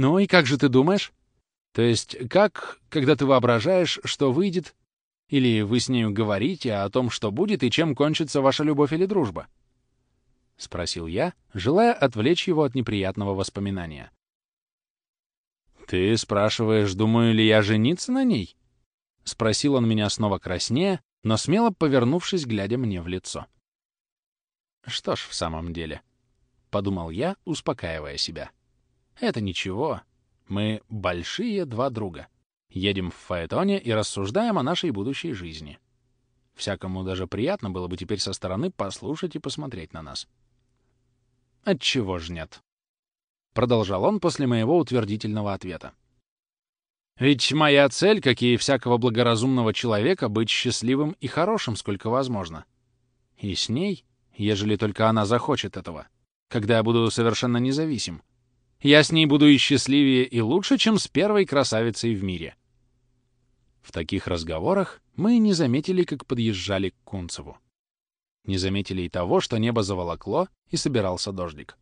«Ну и как же ты думаешь? То есть как, когда ты воображаешь, что выйдет, или вы с нею говорите о том, что будет и чем кончится ваша любовь или дружба?» — спросил я, желая отвлечь его от неприятного воспоминания. «Ты спрашиваешь, думаю ли я жениться на ней?» — спросил он меня снова краснее, но смело повернувшись, глядя мне в лицо. «Что ж, в самом деле», — подумал я, успокаивая себя. «Это ничего. Мы большие два друга. Едем в Фаэтоне и рассуждаем о нашей будущей жизни. Всякому даже приятно было бы теперь со стороны послушать и посмотреть на нас». «Отчего ж нет?» — продолжал он после моего утвердительного ответа. Ведь моя цель, как и всякого благоразумного человека, быть счастливым и хорошим, сколько возможно. И с ней, ежели только она захочет этого, когда я буду совершенно независим, я с ней буду и счастливее, и лучше, чем с первой красавицей в мире. В таких разговорах мы не заметили, как подъезжали к Кунцеву. Не заметили и того, что небо заволокло, и собирался дождик.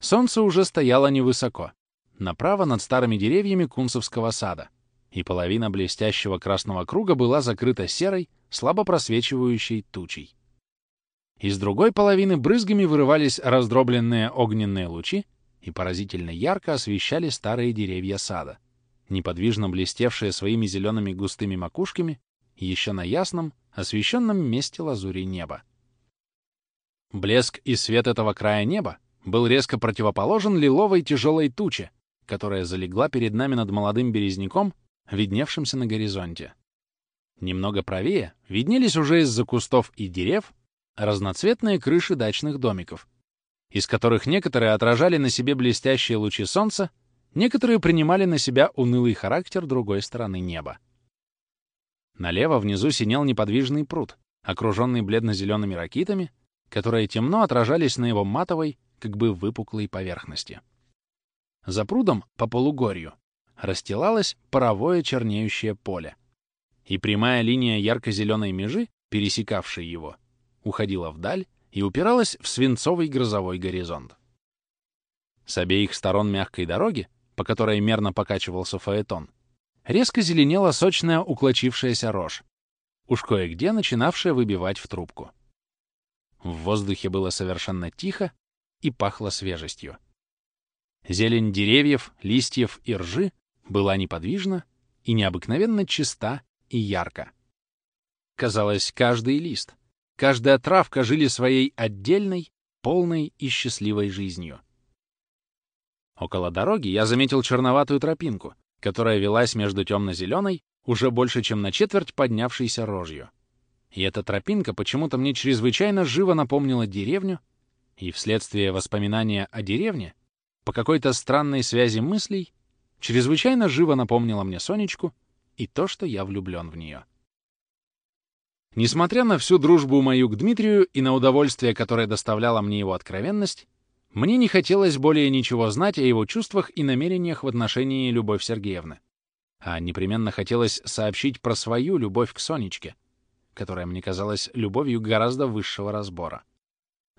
Солнце уже стояло невысоко, направо над старыми деревьями Кунцевского сада, и половина блестящего красного круга была закрыта серой, слабо просвечивающей тучей. Из другой половины брызгами вырывались раздробленные огненные лучи и поразительно ярко освещали старые деревья сада, неподвижно блестевшие своими зелеными густыми макушками еще на ясном, освещенном месте лазури неба. Блеск и свет этого края неба был резко противоположен лиловой тяжелой туче, которая залегла перед нами над молодым березняком, видневшимся на горизонте. Немного правее виднелись уже из-за кустов и дерев разноцветные крыши дачных домиков, из которых некоторые отражали на себе блестящие лучи солнца, некоторые принимали на себя унылый характер другой стороны неба. Налево внизу синел неподвижный пруд, окруженный бледно-зелеными ракитами, которые темно отражались на его матовой, как бы выпуклой поверхности. За прудом по полугорью расстилалось паровое чернеющее поле, и прямая линия ярко-зеленой межи, пересекавшей его, уходила вдаль и упиралась в свинцовый грозовой горизонт. С обеих сторон мягкой дороги, по которой мерно покачивался фаэтон, резко зеленела сочная уклочившаяся рожь, уж кое-где начинавшая выбивать в трубку. В воздухе было совершенно тихо и пахло свежестью. Зелень деревьев, листьев и ржи была неподвижна и необыкновенно чиста и ярко. Казалось, каждый лист, каждая травка жили своей отдельной, полной и счастливой жизнью. Около дороги я заметил черноватую тропинку, которая велась между темно-зеленой, уже больше, чем на четверть поднявшейся рожью. И эта тропинка почему-то мне чрезвычайно живо напомнила деревню, и вследствие воспоминания о деревне по какой-то странной связи мыслей чрезвычайно живо напомнила мне Сонечку и то, что я влюблен в нее. Несмотря на всю дружбу мою к Дмитрию и на удовольствие, которое доставляла мне его откровенность, мне не хотелось более ничего знать о его чувствах и намерениях в отношении Любовь Сергеевны, а непременно хотелось сообщить про свою любовь к Сонечке, которая мне казалась любовью гораздо высшего разбора.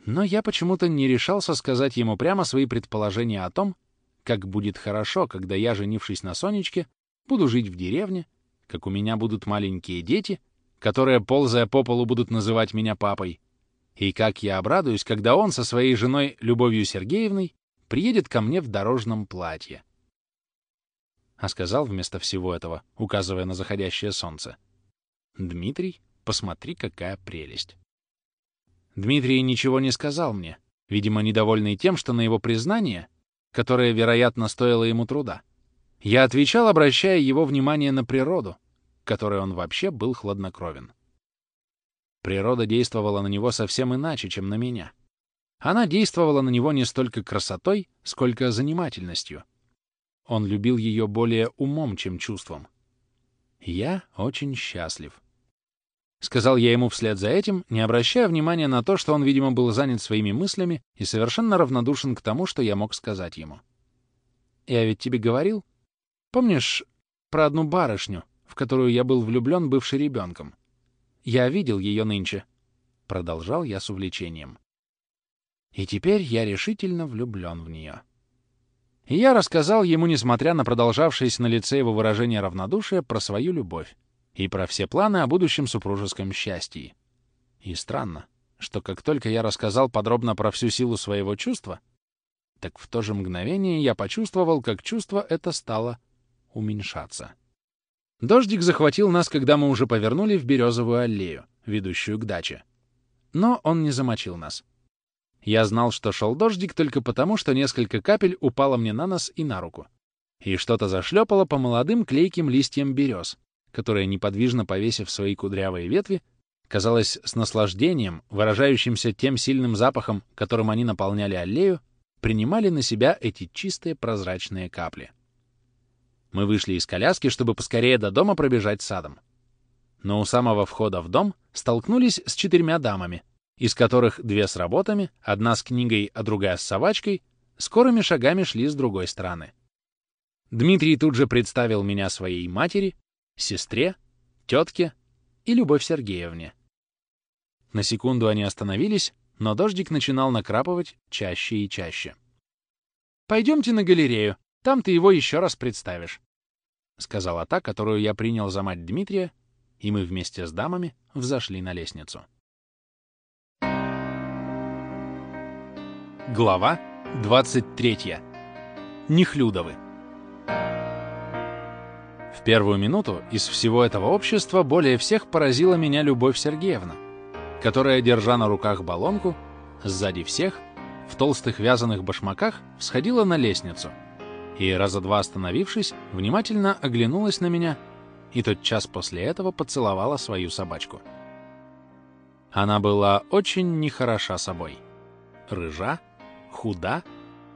Но я почему-то не решался сказать ему прямо свои предположения о том, как будет хорошо, когда я, женившись на Сонечке, буду жить в деревне, как у меня будут маленькие дети, которые, ползая по полу, будут называть меня папой, и как я обрадуюсь, когда он со своей женой Любовью Сергеевной приедет ко мне в дорожном платье. А сказал вместо всего этого, указывая на заходящее солнце, «Дмитрий, посмотри, какая прелесть!» Дмитрий ничего не сказал мне, видимо, недовольный тем, что на его признание, которое, вероятно, стоило ему труда, я отвечал, обращая его внимание на природу, которой он вообще был хладнокровен. Природа действовала на него совсем иначе, чем на меня. Она действовала на него не столько красотой, сколько занимательностью. Он любил ее более умом, чем чувством. Я очень счастлив. Сказал я ему вслед за этим, не обращая внимания на то, что он, видимо, был занят своими мыслями и совершенно равнодушен к тому, что я мог сказать ему. «Я ведь тебе говорил? Помнишь про одну барышню, в которую я был влюблен, бывший ребенком? Я видел ее нынче». Продолжал я с увлечением. И теперь я решительно влюблен в нее. И я рассказал ему, несмотря на продолжавшееся на лице его выражение равнодушия, про свою любовь и про все планы о будущем супружеском счастье. И странно, что как только я рассказал подробно про всю силу своего чувства, так в то же мгновение я почувствовал, как чувство это стало уменьшаться. Дождик захватил нас, когда мы уже повернули в березовую аллею, ведущую к даче. Но он не замочил нас. Я знал, что шел дождик только потому, что несколько капель упало мне на нос и на руку. И что-то зашлепало по молодым клейким листьям берез, которые, неподвижно повесив свои кудрявые ветви, казалось, с наслаждением, выражающимся тем сильным запахом, которым они наполняли аллею, принимали на себя эти чистые прозрачные капли. Мы вышли из коляски, чтобы поскорее до дома пробежать садом. Но у самого входа в дом столкнулись с четырьмя дамами, из которых две с работами, одна с книгой, а другая с собачкой, скорыми шагами шли с другой стороны. Дмитрий тут же представил меня своей матери, сестре, тетке и Любовь Сергеевне. На секунду они остановились, но дождик начинал накрапывать чаще и чаще. «Пойдемте на галерею, там ты его еще раз представишь», — сказала та, которую я принял за мать Дмитрия, и мы вместе с дамами взошли на лестницу. Глава 23. Нехлюдовы. В первую минуту из всего этого общества более всех поразила меня Любовь Сергеевна, которая, держа на руках баллонку, сзади всех, в толстых вязаных башмаках, всходила на лестницу и, раза два остановившись, внимательно оглянулась на меня и тот час после этого поцеловала свою собачку. Она была очень нехороша собой. Рыжа, худа,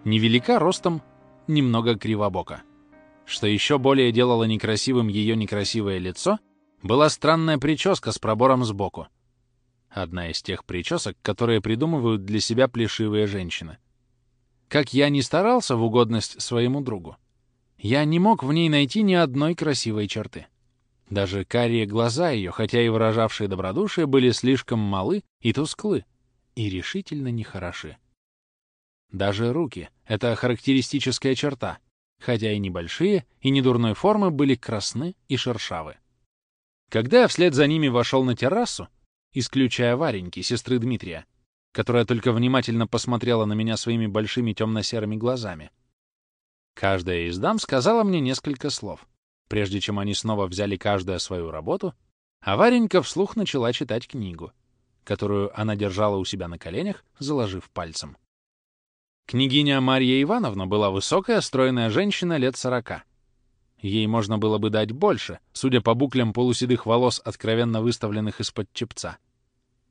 невелика ростом, немного кривобока. Что еще более делало некрасивым ее некрасивое лицо, была странная прическа с пробором сбоку. Одна из тех причесок, которые придумывают для себя плешивые женщины. Как я не старался в угодность своему другу, я не мог в ней найти ни одной красивой черты. Даже карие глаза ее, хотя и выражавшие добродушие, были слишком малы и тусклы, и решительно нехороши. Даже руки — это характеристическая черта — хотя и небольшие, и недурной формы, были красны и шершавы. Когда я вслед за ними вошел на террасу, исключая Вареньки, сестры Дмитрия, которая только внимательно посмотрела на меня своими большими темно-серыми глазами, каждая из дам сказала мне несколько слов, прежде чем они снова взяли каждая свою работу, а Варенька вслух начала читать книгу, которую она держала у себя на коленях, заложив пальцем. Княгиня Марья Ивановна была высокая, стройная женщина лет сорока. Ей можно было бы дать больше, судя по буклям полуседых волос, откровенно выставленных из-под чепца.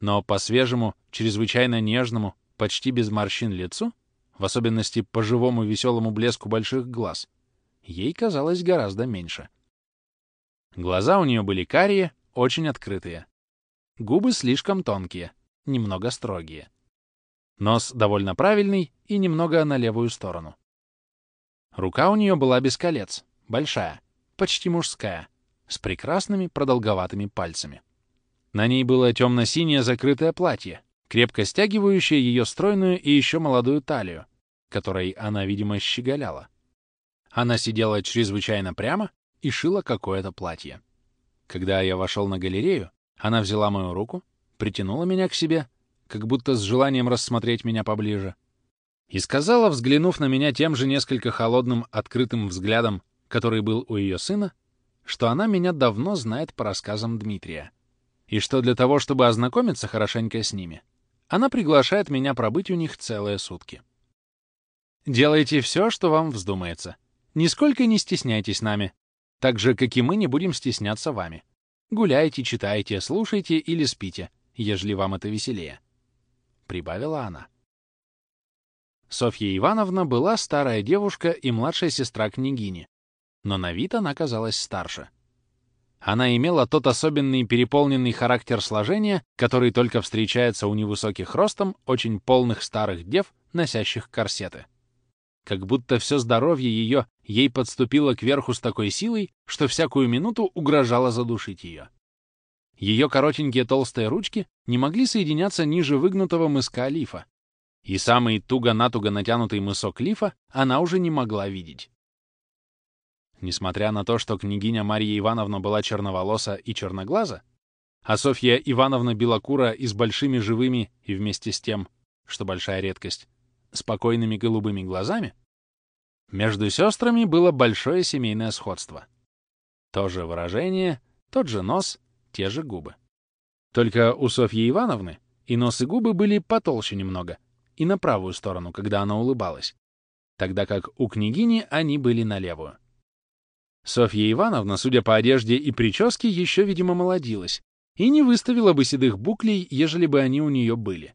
Но по свежему, чрезвычайно нежному, почти без морщин лицу, в особенности по живому веселому блеску больших глаз, ей казалось гораздо меньше. Глаза у нее были карие, очень открытые. Губы слишком тонкие, немного строгие. Нос довольно правильный и немного на левую сторону. Рука у нее была без колец, большая, почти мужская, с прекрасными продолговатыми пальцами. На ней было темно-синее закрытое платье, крепко стягивающее ее стройную и еще молодую талию, которой она, видимо, щеголяла. Она сидела чрезвычайно прямо и шила какое-то платье. Когда я вошел на галерею, она взяла мою руку, притянула меня к себе как будто с желанием рассмотреть меня поближе, и сказала, взглянув на меня тем же несколько холодным, открытым взглядом, который был у ее сына, что она меня давно знает по рассказам Дмитрия, и что для того, чтобы ознакомиться хорошенько с ними, она приглашает меня пробыть у них целые сутки. Делайте все, что вам вздумается. Нисколько не стесняйтесь нами, так же, как и мы не будем стесняться вами. Гуляйте, читайте, слушайте или спите, ежели вам это веселее прибавила она. Софья Ивановна была старая девушка и младшая сестра княгини, но на вид она казалась старше. Она имела тот особенный переполненный характер сложения, который только встречается у невысоких ростом, очень полных старых дев, носящих корсеты. Как будто все здоровье ее ей подступило кверху с такой силой, что всякую минуту угрожало задушить ее. Ее коротенькие толстые ручки не могли соединяться ниже выгнутого мыска олифа, и самый туго-натуго натянутый мысок лифа она уже не могла видеть. Несмотря на то, что княгиня Марья Ивановна была черноволоса и черноглаза, а Софья Ивановна белокура и с большими живыми и вместе с тем, что большая редкость, спокойными голубыми глазами, между сестрами было большое семейное сходство. То же выражение, тот же нос, те же губы. Только у Софьи Ивановны и нос и губы были потолще немного, и на правую сторону, когда она улыбалась, тогда как у княгини они были на левую. Софья Ивановна, судя по одежде и прическе, еще, видимо, молодилась и не выставила бы седых буклей, ежели бы они у нее были.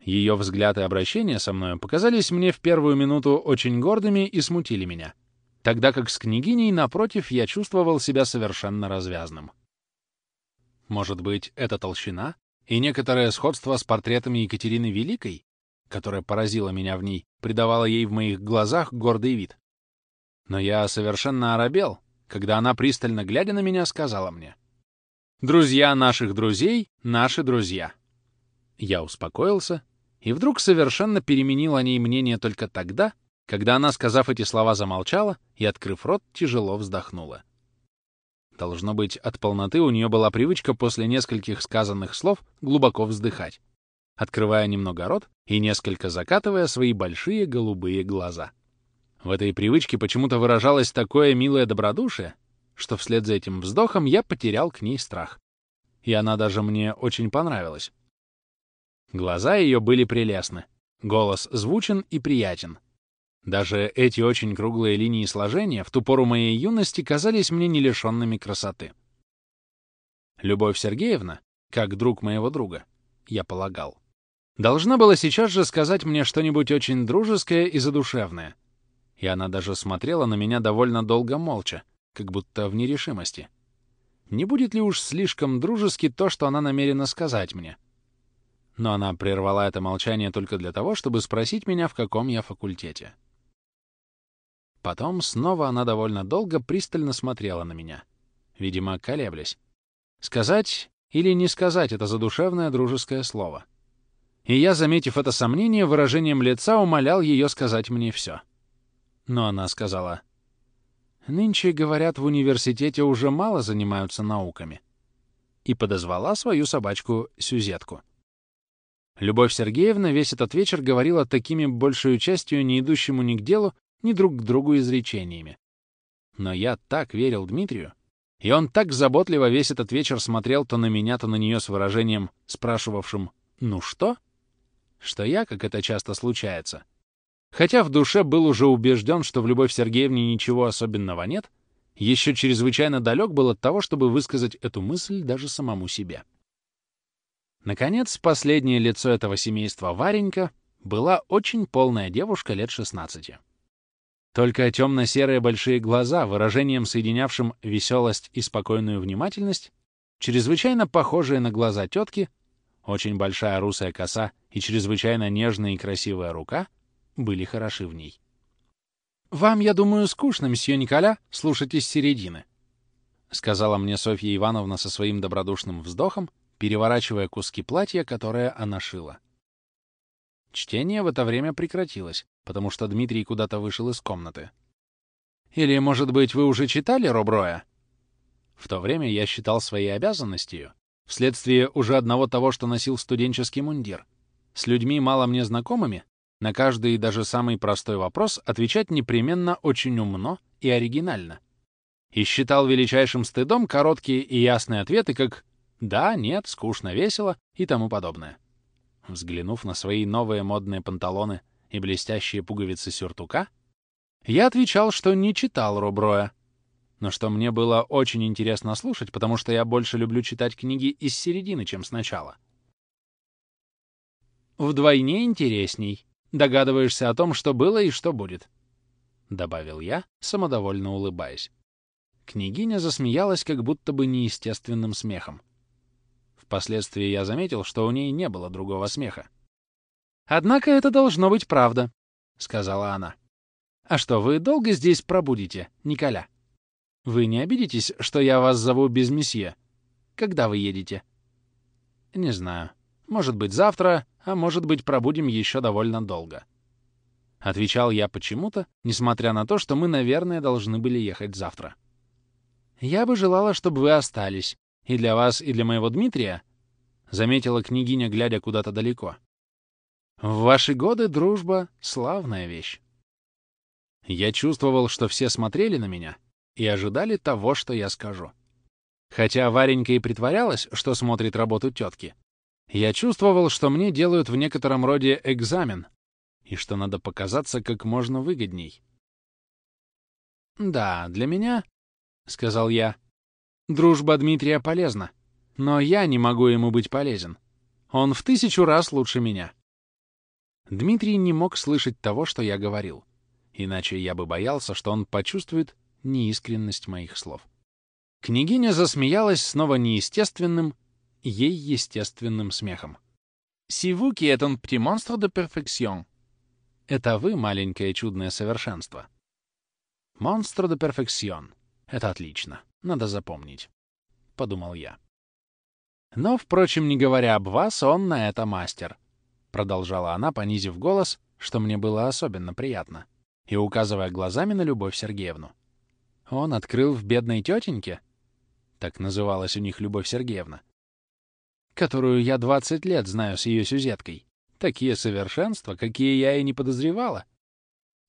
Ее взгляд и обращение со мной показались мне в первую минуту очень гордыми и смутили меня, тогда как с княгиней, напротив, я чувствовал себя совершенно развязным. Может быть, это толщина и некоторое сходство с портретами Екатерины Великой, которое поразило меня в ней, придавало ей в моих глазах гордый вид. Но я совершенно оробел, когда она, пристально глядя на меня, сказала мне, «Друзья наших друзей — наши друзья». Я успокоился и вдруг совершенно переменил о ней мнение только тогда, когда она, сказав эти слова, замолчала и, открыв рот, тяжело вздохнула. Должно быть, от полноты у нее была привычка после нескольких сказанных слов глубоко вздыхать, открывая немного рот и несколько закатывая свои большие голубые глаза. В этой привычке почему-то выражалось такое милое добродушие, что вслед за этим вздохом я потерял к ней страх. И она даже мне очень понравилась. Глаза ее были прелестны, голос звучен и приятен. Даже эти очень круглые линии сложения в ту пору моей юности казались мне не лишенными красоты. Любовь Сергеевна, как друг моего друга, я полагал, должна была сейчас же сказать мне что-нибудь очень дружеское и задушевное. И она даже смотрела на меня довольно долго молча, как будто в нерешимости. Не будет ли уж слишком дружески то, что она намерена сказать мне? но она прервала это молчание только для того, чтобы спросить меня, в каком я факультете. Потом снова она довольно долго пристально смотрела на меня, видимо, колеблясь. Сказать или не сказать это задушевное дружеское слово. И я, заметив это сомнение, выражением лица умолял ее сказать мне все. Но она сказала, «Нынче, говорят, в университете уже мало занимаются науками», и подозвала свою собачку Сюзетку. Любовь Сергеевна весь этот вечер говорила такими большую частью не идущему ни к делу, ни друг к другу изречениями. Но я так верил Дмитрию, и он так заботливо весь этот вечер смотрел то на меня, то на нее с выражением, спрашивавшим «Ну что?», что я, как это часто случается, хотя в душе был уже убежден, что в Любовь Сергеевне ничего особенного нет, еще чрезвычайно далек был от того, чтобы высказать эту мысль даже самому себе. Наконец, последнее лицо этого семейства Варенька была очень полная девушка лет 16. Только темно-серые большие глаза, выражением соединявшим веселость и спокойную внимательность, чрезвычайно похожие на глаза тетки, очень большая русая коса и чрезвычайно нежная и красивая рука были хороши в ней. «Вам, я думаю, скучно, мсье Николя, слушать из середины», — сказала мне Софья Ивановна со своим добродушным вздохом, переворачивая куски платья, которое она шила. Чтение в это время прекратилось, потому что Дмитрий куда-то вышел из комнаты. «Или, может быть, вы уже читали Роброя?» В то время я считал своей обязанностью, вследствие уже одного того, что носил студенческий мундир, с людьми мало мне знакомыми, на каждый даже самый простой вопрос отвечать непременно очень умно и оригинально. И считал величайшим стыдом короткие и ясные ответы, как да, нет, скучно, весело и тому подобное. Взглянув на свои новые модные панталоны и блестящие пуговицы сюртука, я отвечал, что не читал Руброя, но что мне было очень интересно слушать, потому что я больше люблю читать книги из середины, чем сначала. «Вдвойне интересней. Догадываешься о том, что было и что будет», — добавил я, самодовольно улыбаясь. Княгиня засмеялась как будто бы неестественным смехом. Впоследствии я заметил, что у ней не было другого смеха. «Однако это должно быть правда», — сказала она. «А что, вы долго здесь пробудете, Николя? Вы не обидитесь, что я вас зову без месье? Когда вы едете?» «Не знаю. Может быть, завтра, а может быть, пробудем еще довольно долго. Отвечал я почему-то, несмотря на то, что мы, наверное, должны были ехать завтра. «Я бы желала, чтобы вы остались. И для вас, и для моего Дмитрия», — заметила княгиня, глядя куда-то далеко. «В ваши годы дружба — славная вещь». Я чувствовал, что все смотрели на меня и ожидали того, что я скажу. Хотя Варенька и притворялась, что смотрит работу тетки, я чувствовал, что мне делают в некотором роде экзамен, и что надо показаться как можно выгодней. «Да, для меня, — сказал я, — дружба Дмитрия полезна, но я не могу ему быть полезен. Он в тысячу раз лучше меня». Дмитрий не мог слышать того, что я говорил, иначе я бы боялся, что он почувствует неискренность моих слов. Княгиня засмеялась снова неестественным, ей естественным смехом. «Сивуки est un petit monstre de perfection». Это вы, маленькое чудное совершенство. «Монстр де перфекцион». Это отлично. Надо запомнить. Подумал я. Но, впрочем, не говоря об вас, он на это мастер. Продолжала она, понизив голос, что мне было особенно приятно, и указывая глазами на Любовь Сергеевну. Он открыл в бедной тетеньке, так называлась у них Любовь Сергеевна, которую я 20 лет знаю с ее сюзеткой. Такие совершенства, какие я и не подозревала.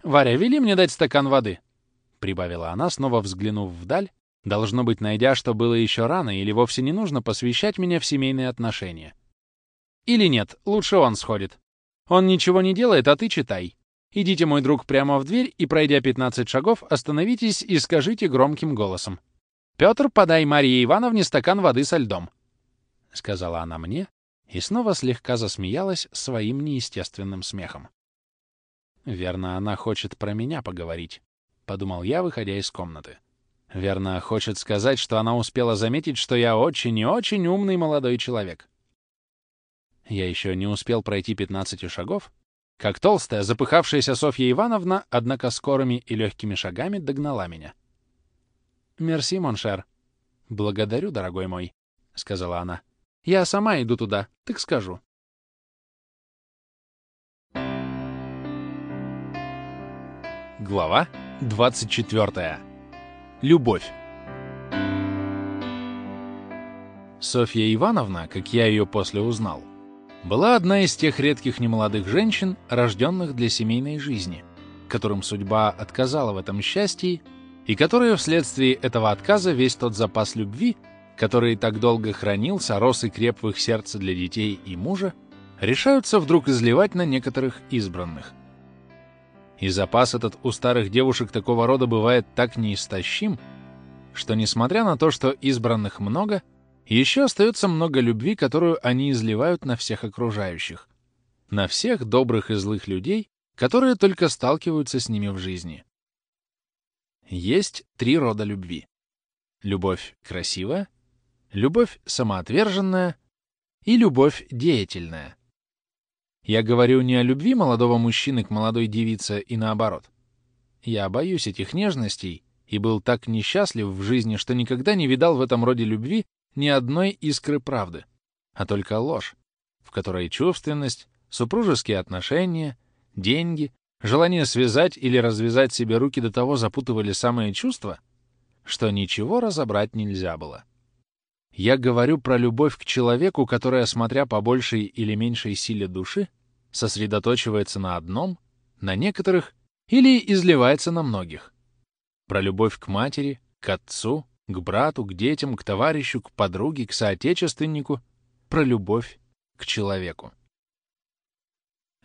«Варя, вели мне дать стакан воды», — прибавила она, снова взглянув вдаль, должно быть, найдя, что было еще рано или вовсе не нужно посвящать меня в семейные отношения. «Или нет, лучше он сходит. Он ничего не делает, а ты читай. Идите, мой друг, прямо в дверь и, пройдя 15 шагов, остановитесь и скажите громким голосом. «Петр, подай Марии Ивановне стакан воды со льдом», — сказала она мне и снова слегка засмеялась своим неестественным смехом. «Верно, она хочет про меня поговорить», — подумал я, выходя из комнаты. «Верно, хочет сказать, что она успела заметить, что я очень и очень умный молодой человек». Я еще не успел пройти 15 шагов, как толстая, запыхавшаяся Софья Ивановна, однако скорыми и легкими шагами догнала меня. «Merci, mon cher». «Благодарю, дорогой мой», — сказала она. «Я сама иду туда, так скажу». Глава 24. Любовь. Софья Ивановна, как я ее после узнал, была одна из тех редких немолодых женщин, рожденных для семейной жизни, которым судьба отказала в этом счастье и которые вследствие этого отказа весь тот запас любви, который так долго хранился, рос и креп в их сердце для детей и мужа, решаются вдруг изливать на некоторых избранных. И запас этот у старых девушек такого рода бывает так неистощим, что, несмотря на то, что избранных много, еще остается много любви, которую они изливают на всех окружающих, на всех добрых и злых людей, которые только сталкиваются с ними в жизни. Есть три рода любви. Любовь красивая, любовь самоотверженная и любовь деятельная. Я говорю не о любви молодого мужчины к молодой девице и наоборот. Я боюсь этих нежностей и был так несчастлив в жизни, что никогда не видал в этом роде любви ни одной искры правды, а только ложь, в которой чувственность, супружеские отношения, деньги, Желание связать или развязать себе руки до того запутывали самые чувства, что ничего разобрать нельзя было. Я говорю про любовь к человеку, которая, смотря по большей или меньшей силе души, сосредоточивается на одном, на некоторых или изливается на многих. Про любовь к матери, к отцу, к брату, к детям, к товарищу, к подруге, к соотечественнику, про любовь к человеку.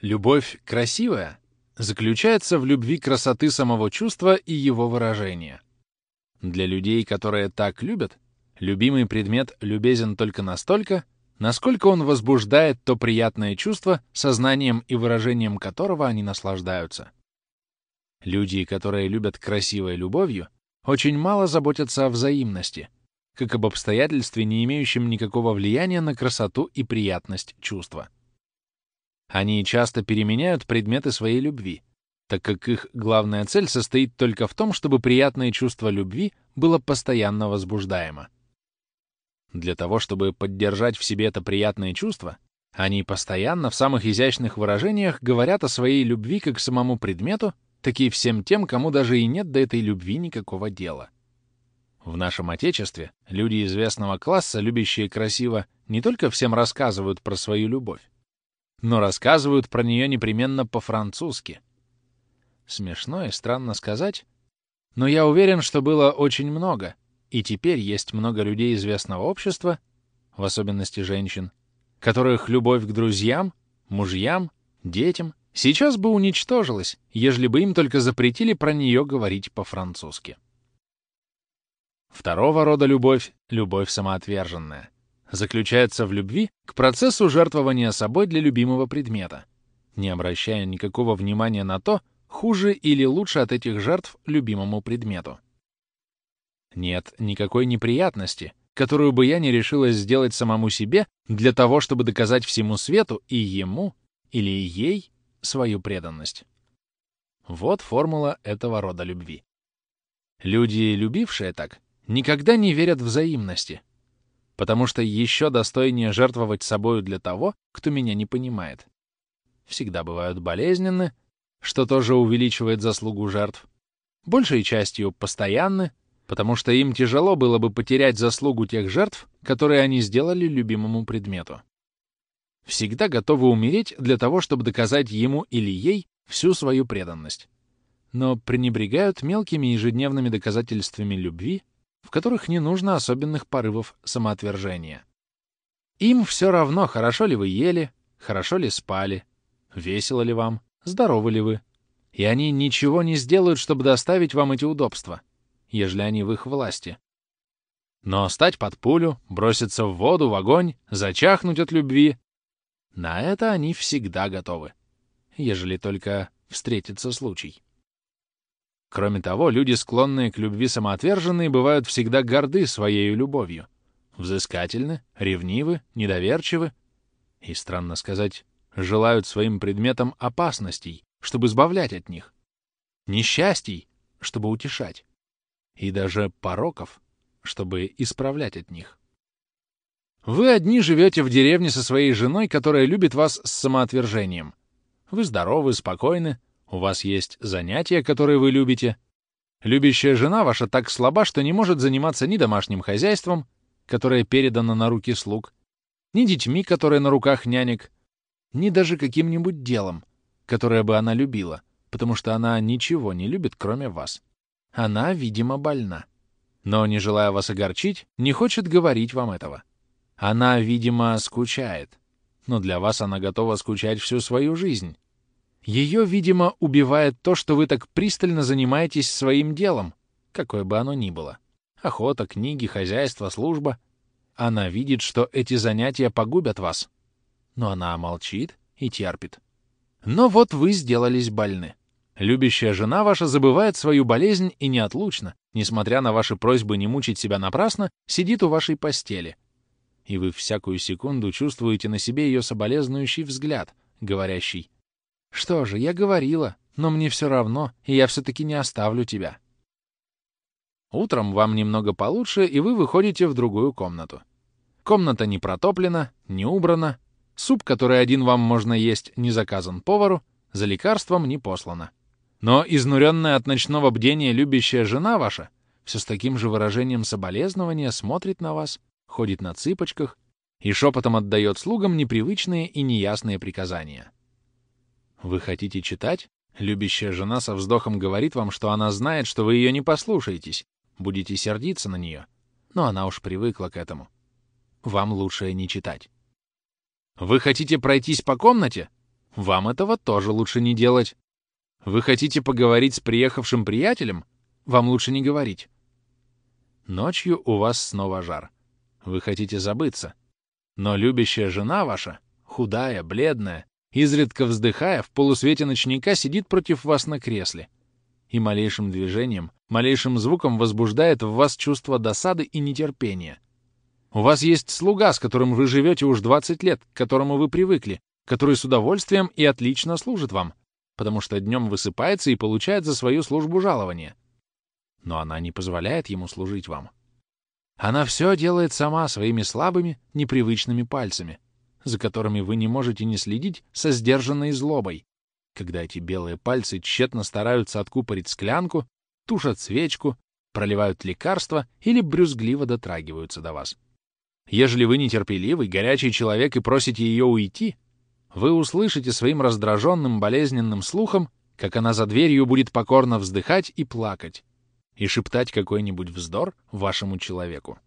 Любовь красивая заключается в любви красоты самого чувства и его выражения. Для людей, которые так любят, любимый предмет любезен только настолько, насколько он возбуждает то приятное чувство, сознанием и выражением которого они наслаждаются. Люди, которые любят красивой любовью, очень мало заботятся о взаимности, как об обстоятельстве, не имеющем никакого влияния на красоту и приятность чувства. Они часто переменяют предметы своей любви, так как их главная цель состоит только в том, чтобы приятное чувство любви было постоянно возбуждаемо. Для того, чтобы поддержать в себе это приятное чувство, Они постоянно в самых изящных выражениях говорят о своей любви как к самому предмету, так и всем тем, кому даже и нет до этой любви никакого дела. В нашем Отечестве люди известного класса, любящие красиво, не только всем рассказывают про свою любовь, но рассказывают про нее непременно по-французски. Смешно и странно сказать, но я уверен, что было очень много, и теперь есть много людей известного общества, в особенности женщин, которых любовь к друзьям, мужьям, детям сейчас бы уничтожилась, ежели бы им только запретили про нее говорить по-французски. Второго рода любовь — любовь самоотверженная. Заключается в любви к процессу жертвования собой для любимого предмета, не обращая никакого внимания на то, хуже или лучше от этих жертв любимому предмету. Нет никакой неприятности, которую бы я не решилась сделать самому себе для того, чтобы доказать всему свету и ему или ей свою преданность. Вот формула этого рода любви. Люди, любившие так, никогда не верят взаимности, потому что еще достойнее жертвовать собою для того, кто меня не понимает. Всегда бывают болезненны, что тоже увеличивает заслугу жертв, большей частью постоянны, потому что им тяжело было бы потерять заслугу тех жертв, которые они сделали любимому предмету. Всегда готовы умереть для того, чтобы доказать ему или ей всю свою преданность. Но пренебрегают мелкими ежедневными доказательствами любви, в которых не нужно особенных порывов самоотвержения. Им все равно, хорошо ли вы ели, хорошо ли спали, весело ли вам, здоровы ли вы. И они ничего не сделают, чтобы доставить вам эти удобства — ежели они в их власти. Но стать под пулю, броситься в воду, в огонь, зачахнуть от любви — на это они всегда готовы, ежели только встретится случай. Кроме того, люди, склонные к любви самоотверженные, бывают всегда горды своей любовью, взыскательны, ревнивы, недоверчивы и, странно сказать, желают своим предметам опасностей, чтобы избавлять от них, несчастий, чтобы утешать и даже пороков, чтобы исправлять от них. Вы одни живете в деревне со своей женой, которая любит вас с самоотвержением. Вы здоровы, спокойны, у вас есть занятия, которые вы любите. Любящая жена ваша так слаба, что не может заниматься ни домашним хозяйством, которое передано на руки слуг, ни детьми, которые на руках нянек, ни даже каким-нибудь делом, которое бы она любила, потому что она ничего не любит, кроме вас. Она, видимо, больна. Но, не желая вас огорчить, не хочет говорить вам этого. Она, видимо, скучает. Но для вас она готова скучать всю свою жизнь. Ее, видимо, убивает то, что вы так пристально занимаетесь своим делом, какое бы оно ни было. Охота, книги, хозяйство, служба. Она видит, что эти занятия погубят вас. Но она молчит и терпит. Но вот вы сделались больны. Любящая жена ваша забывает свою болезнь и неотлучно, несмотря на ваши просьбы не мучить себя напрасно, сидит у вашей постели. И вы всякую секунду чувствуете на себе ее соболезнующий взгляд, говорящий «Что же, я говорила, но мне все равно, и я все-таки не оставлю тебя». Утром вам немного получше, и вы выходите в другую комнату. Комната не протоплена, не убрана, суп, который один вам можно есть, не заказан повару, за лекарством не послано. Но изнуренная от ночного бдения любящая жена ваша все с таким же выражением соболезнования смотрит на вас, ходит на цыпочках и шепотом отдает слугам непривычные и неясные приказания. Вы хотите читать? Любящая жена со вздохом говорит вам, что она знает, что вы ее не послушаетесь, будете сердиться на нее, но она уж привыкла к этому. Вам лучше не читать. Вы хотите пройтись по комнате? Вам этого тоже лучше не делать. Вы хотите поговорить с приехавшим приятелем? Вам лучше не говорить. Ночью у вас снова жар. Вы хотите забыться. Но любящая жена ваша, худая, бледная, изредка вздыхая, в полусвете ночника сидит против вас на кресле и малейшим движением, малейшим звуком возбуждает в вас чувство досады и нетерпения. У вас есть слуга, с которым вы живете уж 20 лет, к которому вы привыкли, который с удовольствием и отлично служит вам, потому что днем высыпается и получает за свою службу жалование. Но она не позволяет ему служить вам. Она все делает сама своими слабыми, непривычными пальцами. за которыми вы не можете не следить со сдержанной злобой, когда эти белые пальцы тщетно стараются откупорить склянку, тушат свечку, проливают лекарства или брюзгливо дотрагиваются до вас. Ежели вы нетерпеливый, горячий человек и просите ее уйти, вы услышите своим раздраженным, болезненным слухом, как она за дверью будет покорно вздыхать и плакать, и шептать какой-нибудь вздор вашему человеку.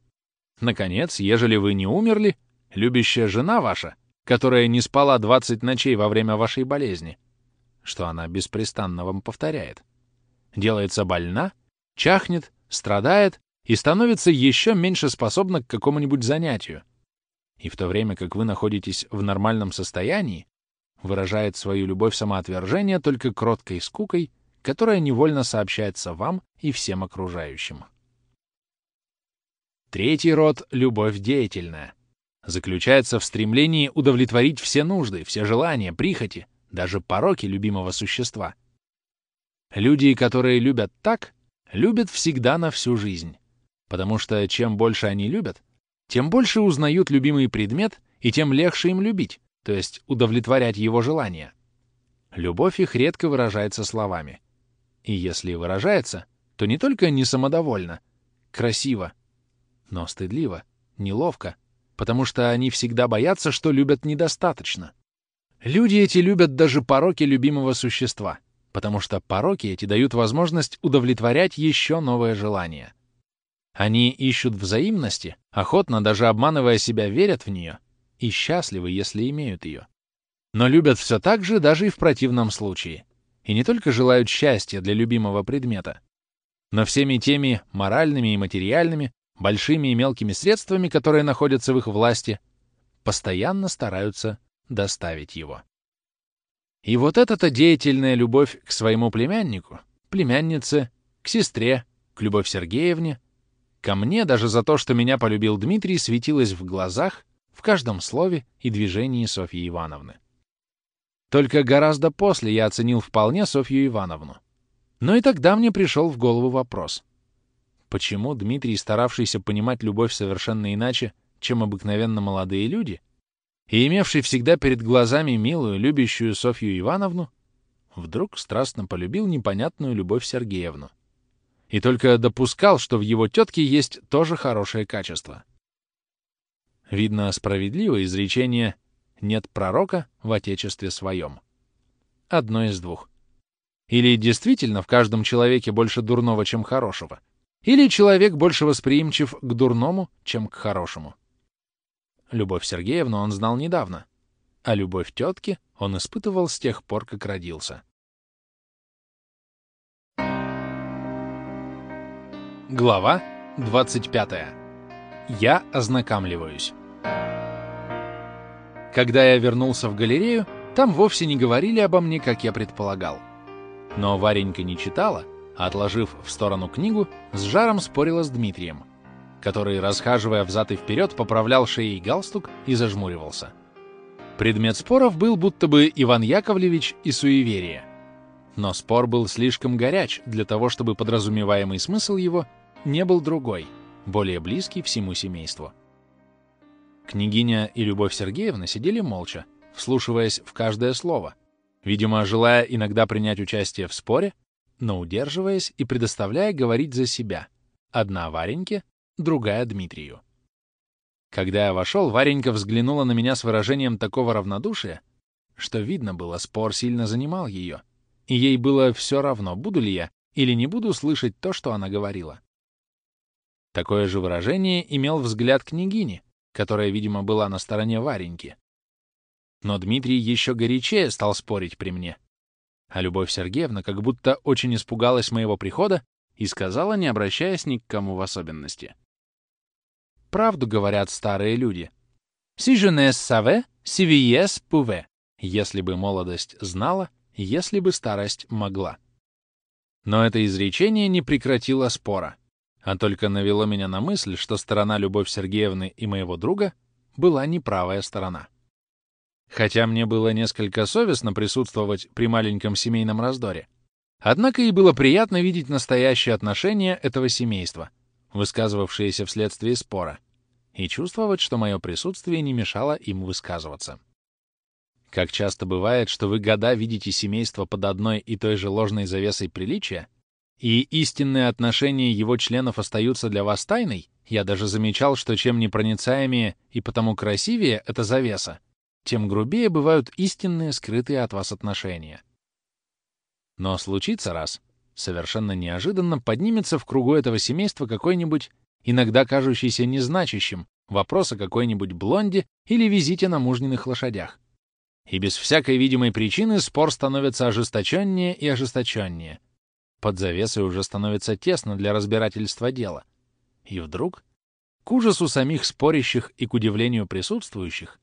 Наконец, ежели вы не умерли, любящая жена ваша, которая не спала 20 ночей во время вашей болезни, что она беспрестанно вам повторяет, делается больна, чахнет, страдает и становится еще меньше способна к какому-нибудь занятию. И в то время как вы находитесь в нормальном состоянии, выражает свою любовь самоотвержения только кроткой скукой, которая невольно сообщается вам и всем окружающим. Третий род — любовь деятельная. Заключается в стремлении удовлетворить все нужды, все желания, прихоти, даже пороки любимого существа. Люди, которые любят так, любят всегда на всю жизнь. Потому что чем больше они любят, тем больше узнают любимый предмет и тем легче им любить, то есть удовлетворять его желания. Любовь их редко выражается словами. И если выражается, то не только не самодовольно, красиво, но стыдливо, неловко, потому что они всегда боятся, что любят недостаточно. Люди эти любят даже пороки любимого существа, потому что пороки эти дают возможность удовлетворять еще новое желание. Они ищут взаимности, охотно, даже обманывая себя, верят в нее и счастливы, если имеют ее. Но любят все так же даже и в противном случае. И не только желают счастья для любимого предмета, но всеми теми моральными и материальными, большими и мелкими средствами, которые находятся в их власти, постоянно стараются доставить его. И вот эта-то деятельная любовь к своему племяннику, племяннице, к сестре, к Любовь Сергеевне, ко мне даже за то, что меня полюбил Дмитрий, светилась в глазах, в каждом слове и движении Софьи Ивановны. Только гораздо после я оценил вполне Софью Ивановну. Но и тогда мне пришел в голову вопрос — Почему Дмитрий, старавшийся понимать любовь совершенно иначе, чем обыкновенно молодые люди, и имевший всегда перед глазами милую, любящую Софью Ивановну, вдруг страстно полюбил непонятную Любовь Сергеевну. И только допускал, что в его тетке есть тоже хорошее качество. Видно справедливое изречение «нет пророка в отечестве своем». Одно из двух. Или действительно в каждом человеке больше дурного, чем хорошего — или человек больше восприимчив к дурному, чем к хорошему. Любовь Сергеевну он знал недавно, а любовь тетки он испытывал с тех пор, как родился. Глава 25. Я ознакомливаюсь. Когда я вернулся в галерею, там вовсе не говорили обо мне, как я предполагал. Но Варенька не читала — отложив в сторону книгу, с жаром спорила с Дмитрием, который, расхаживая взад и вперед, поправлял шеей галстук и зажмуривался. Предмет споров был будто бы Иван Яковлевич и суеверие. Но спор был слишком горяч для того, чтобы подразумеваемый смысл его не был другой, более близкий всему семейству. Княгиня и Любовь Сергеевна сидели молча, вслушиваясь в каждое слово, видимо, желая иногда принять участие в споре, но удерживаясь и предоставляя говорить за себя. Одна Вареньке, другая Дмитрию. Когда я вошел, Варенька взглянула на меня с выражением такого равнодушия, что видно было, спор сильно занимал ее, и ей было все равно, буду ли я или не буду слышать то, что она говорила. Такое же выражение имел взгляд княгини, которая, видимо, была на стороне Вареньки. Но Дмитрий еще горячее стал спорить при мне — а Любовь Сергеевна как будто очень испугалась моего прихода и сказала, не обращаясь ни к кому в особенности. Правду говорят старые люди. «Si je ne savais, si vieillesse pouvait» — «Если бы молодость знала, если бы старость могла». Но это изречение не прекратило спора, а только навело меня на мысль, что сторона Любовь Сергеевны и моего друга была неправая сторона. Хотя мне было несколько совестно присутствовать при маленьком семейном раздоре, однако и было приятно видеть настоящее отношение этого семейства, высказывавшееся вследствие спора, и чувствовать, что мое присутствие не мешало им высказываться. Как часто бывает, что вы года видите семейство под одной и той же ложной завесой приличия, и истинные отношения его членов остаются для вас тайной, я даже замечал, что чем непроницаемее и потому красивее эта завеса, тем грубее бывают истинные скрытые от вас отношения. Но случится раз, совершенно неожиданно поднимется в кругу этого семейства какой-нибудь, иногда кажущийся незначащим, вопрос о какой-нибудь блонде или визите на мужниных лошадях. И без всякой видимой причины спор становится ожесточеннее и ожесточеннее. Под завесой уже становится тесно для разбирательства дела. И вдруг, к ужасу самих спорящих и к удивлению присутствующих,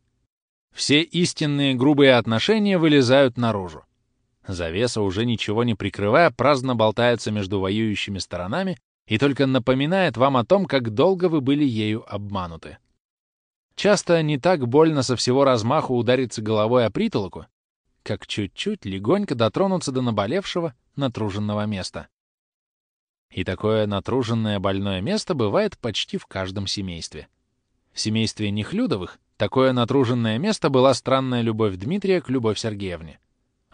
все истинные грубые отношения вылезают наружу. Завеса, уже ничего не прикрывая, праздно болтается между воюющими сторонами и только напоминает вам о том, как долго вы были ею обмануты. Часто не так больно со всего размаху удариться головой о притолоку, как чуть-чуть легонько дотронуться до наболевшего, натруженного места. И такое натруженное больное место бывает почти в каждом семействе. В семействе Нехлюдовых такое натруженное место была странная любовь Дмитрия к Любовь Сергеевне,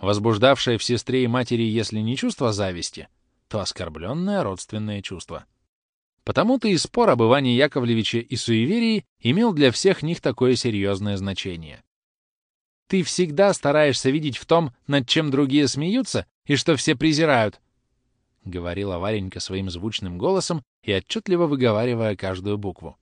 возбуждавшая в сестре и матери, если не чувство зависти, то оскорбленное родственное чувство. Потому-то и спор об Иване Яковлевиче и суеверии имел для всех них такое серьезное значение. Ты всегда стараешься видеть в том, над чем другие смеются, и что все презирают, — говорила Варенька своим звучным голосом и отчетливо выговаривая каждую букву.